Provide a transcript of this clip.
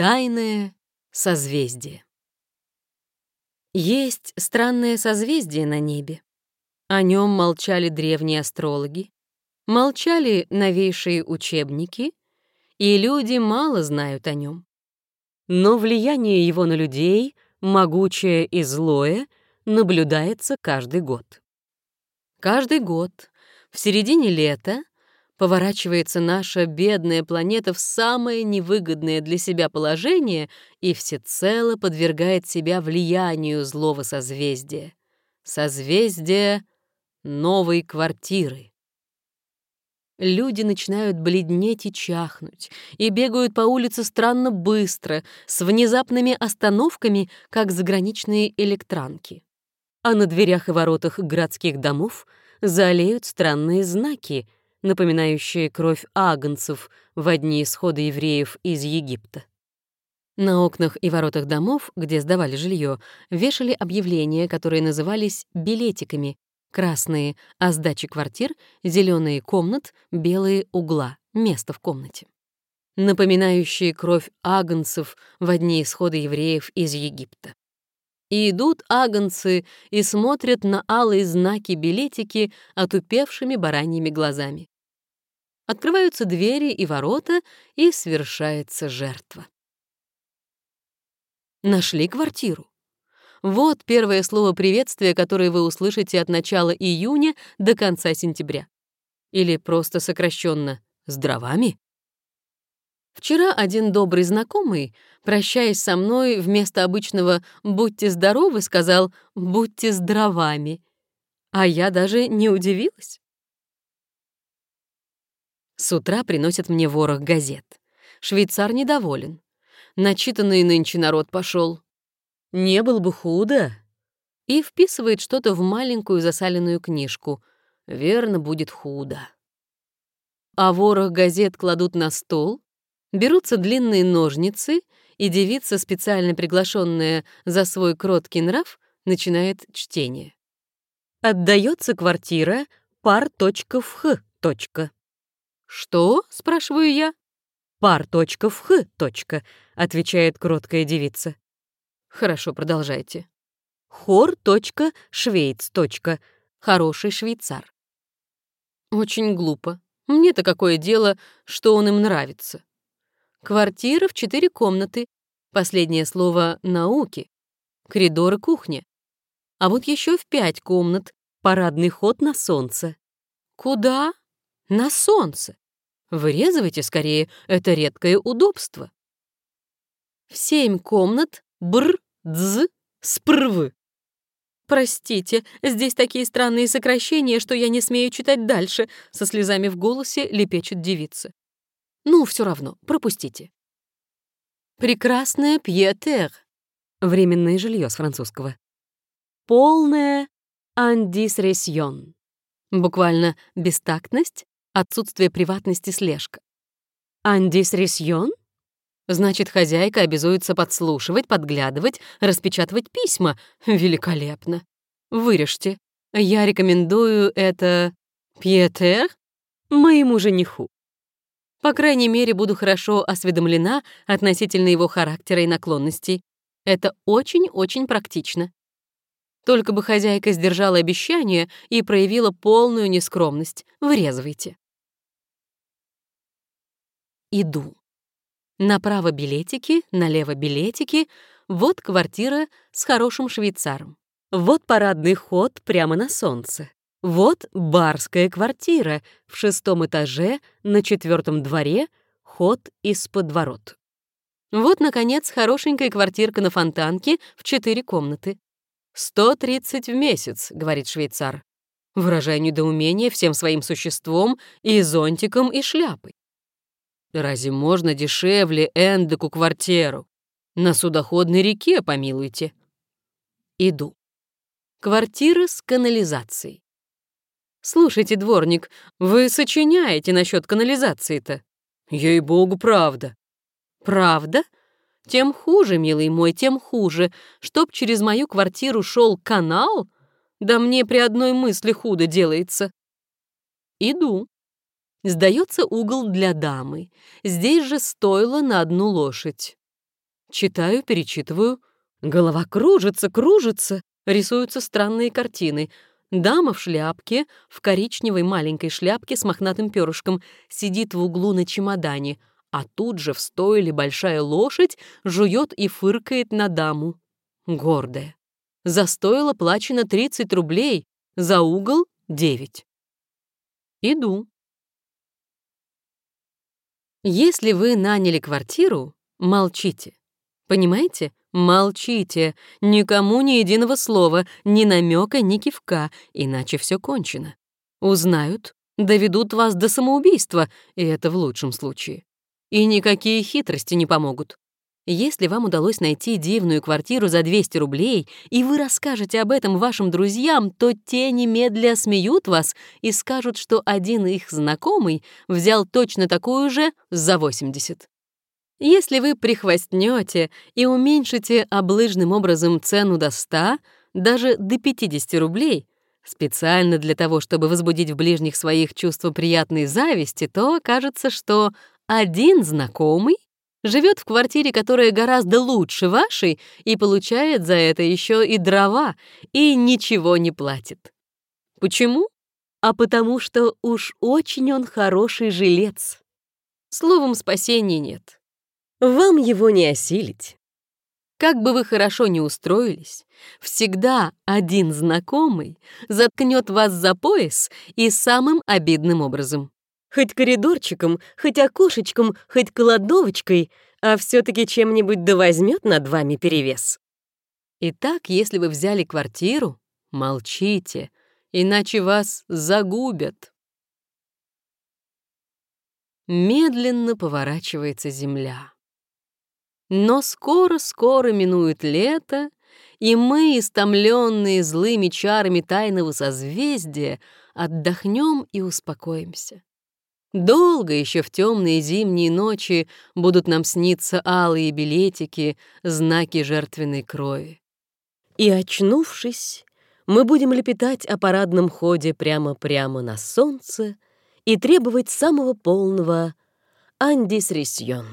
Тайное созвездие. Есть странное созвездие на небе. О нем молчали древние астрологи, молчали новейшие учебники, и люди мало знают о нем. Но влияние его на людей, могучее и злое, наблюдается каждый год. Каждый год, в середине лета, поворачивается наша бедная планета в самое невыгодное для себя положение и всецело подвергает себя влиянию злого созвездия. Созвездие новой квартиры. Люди начинают бледнеть и чахнуть, и бегают по улице странно быстро, с внезапными остановками, как заграничные электранки. А на дверях и воротах городских домов залеют странные знаки — напоминающие кровь агнцев в одни исходы евреев из Египта. На окнах и воротах домов, где сдавали жилье, вешали объявления, которые назывались билетиками. Красные — о сдаче квартир, зеленые — комнат, белые — угла, место в комнате. Напоминающие кровь агнцев в одни исходы евреев из Египта. И идут агнцы и смотрят на алые знаки билетики отупевшими бараньими глазами. Открываются двери и ворота, и свершается жертва. Нашли квартиру. Вот первое слово приветствия, которое вы услышите от начала июня до конца сентября. Или просто сокращенно «здравами». Вчера один добрый знакомый, прощаясь со мной, вместо обычного «будьте здоровы» сказал «будьте здравами». А я даже не удивилась. С утра приносят мне ворох газет. Швейцар недоволен. Начитанный нынче народ пошел. Не был бы худо. И вписывает что-то в маленькую засаленную книжку. Верно, будет худо. А ворох газет кладут на стол, берутся длинные ножницы, и девица, специально приглашенная за свой кроткий нрав, начинает чтение. Отдается квартира пар.фх. «Что?» — спрашиваю я. «Пар.фх. отвечает кроткая девица. «Хорошо, продолжайте». Хор.швейц. Хороший швейцар. Очень глупо. Мне-то какое дело, что он им нравится. Квартира в четыре комнаты. Последнее слово — науки. Коридор и кухня. А вот еще в пять комнат. Парадный ход на солнце. Куда? На солнце. Вырезывайте скорее, это редкое удобство. В семь комнат бр, дз, спрв. «Простите, здесь такие странные сокращения, что я не смею читать дальше», со слезами в голосе лепечет девица. «Ну, все равно, пропустите». «Прекрасное пьетер» — временное жилье с французского. «Полное андисресьон» — буквально бестактность, Отсутствие приватности слежка. Андис ресьон? Значит, хозяйка обязуется подслушивать, подглядывать, распечатывать письма. Великолепно. Вырежьте. Я рекомендую это... Пьетер? Моему жениху. По крайней мере, буду хорошо осведомлена относительно его характера и наклонностей. Это очень-очень практично. Только бы хозяйка сдержала обещание и проявила полную нескромность. Врезывайте иду. Направо билетики, налево билетики, вот квартира с хорошим швейцаром. Вот парадный ход прямо на солнце. Вот барская квартира в шестом этаже на четвертом дворе, ход из-под ворот. Вот, наконец, хорошенькая квартирка на фонтанке в четыре комнаты. «Сто тридцать в месяц», — говорит швейцар. Выражая недоумение всем своим существом и зонтиком, и шляпой. Разве можно дешевле Эндеку квартиру? На судоходной реке, помилуйте. Иду. Квартира с канализацией. Слушайте, дворник, вы сочиняете насчет канализации-то? Ей-богу, правда. Правда? Тем хуже, милый мой, тем хуже. Чтоб через мою квартиру шел канал? Да мне при одной мысли худо делается. Иду. Сдается угол для дамы. Здесь же стоило на одну лошадь. Читаю, перечитываю. Голова кружится, кружится. Рисуются странные картины. Дама в шляпке, в коричневой маленькой шляпке с мохнатым перышком, сидит в углу на чемодане, а тут же в стойле большая лошадь жует и фыркает на даму. Гордая. За стойло плачено 30 рублей, за угол — 9. Иду. Если вы наняли квартиру, молчите. Понимаете? Молчите. Никому ни единого слова, ни намека, ни кивка, иначе все кончено. Узнают, доведут вас до самоубийства, и это в лучшем случае. И никакие хитрости не помогут. Если вам удалось найти дивную квартиру за 200 рублей, и вы расскажете об этом вашим друзьям, то те немедля смеют вас и скажут, что один их знакомый взял точно такую же за 80. Если вы прихвастнете и уменьшите облыжным образом цену до 100, даже до 50 рублей, специально для того, чтобы возбудить в ближних своих чувство приятной зависти, то окажется, что один знакомый живет в квартире, которая гораздо лучше вашей, и получает за это еще и дрова, и ничего не платит. Почему? А потому что уж очень он хороший жилец. Словом, спасения нет. Вам его не осилить. Как бы вы хорошо ни устроились, всегда один знакомый заткнет вас за пояс и самым обидным образом. Хоть коридорчиком, хоть окошечком, хоть кладовочкой, а все таки чем-нибудь да возьмет над вами перевес. Итак, если вы взяли квартиру, молчите, иначе вас загубят. Медленно поворачивается земля. Но скоро-скоро минует лето, и мы, истомленные злыми чарами тайного созвездия, отдохнем и успокоимся. Долго еще в темные зимние ночи будут нам сниться алые билетики, знаки жертвенной крови. И, очнувшись, мы будем лепетать о парадном ходе прямо-прямо на солнце и требовать самого полного андисрисьон.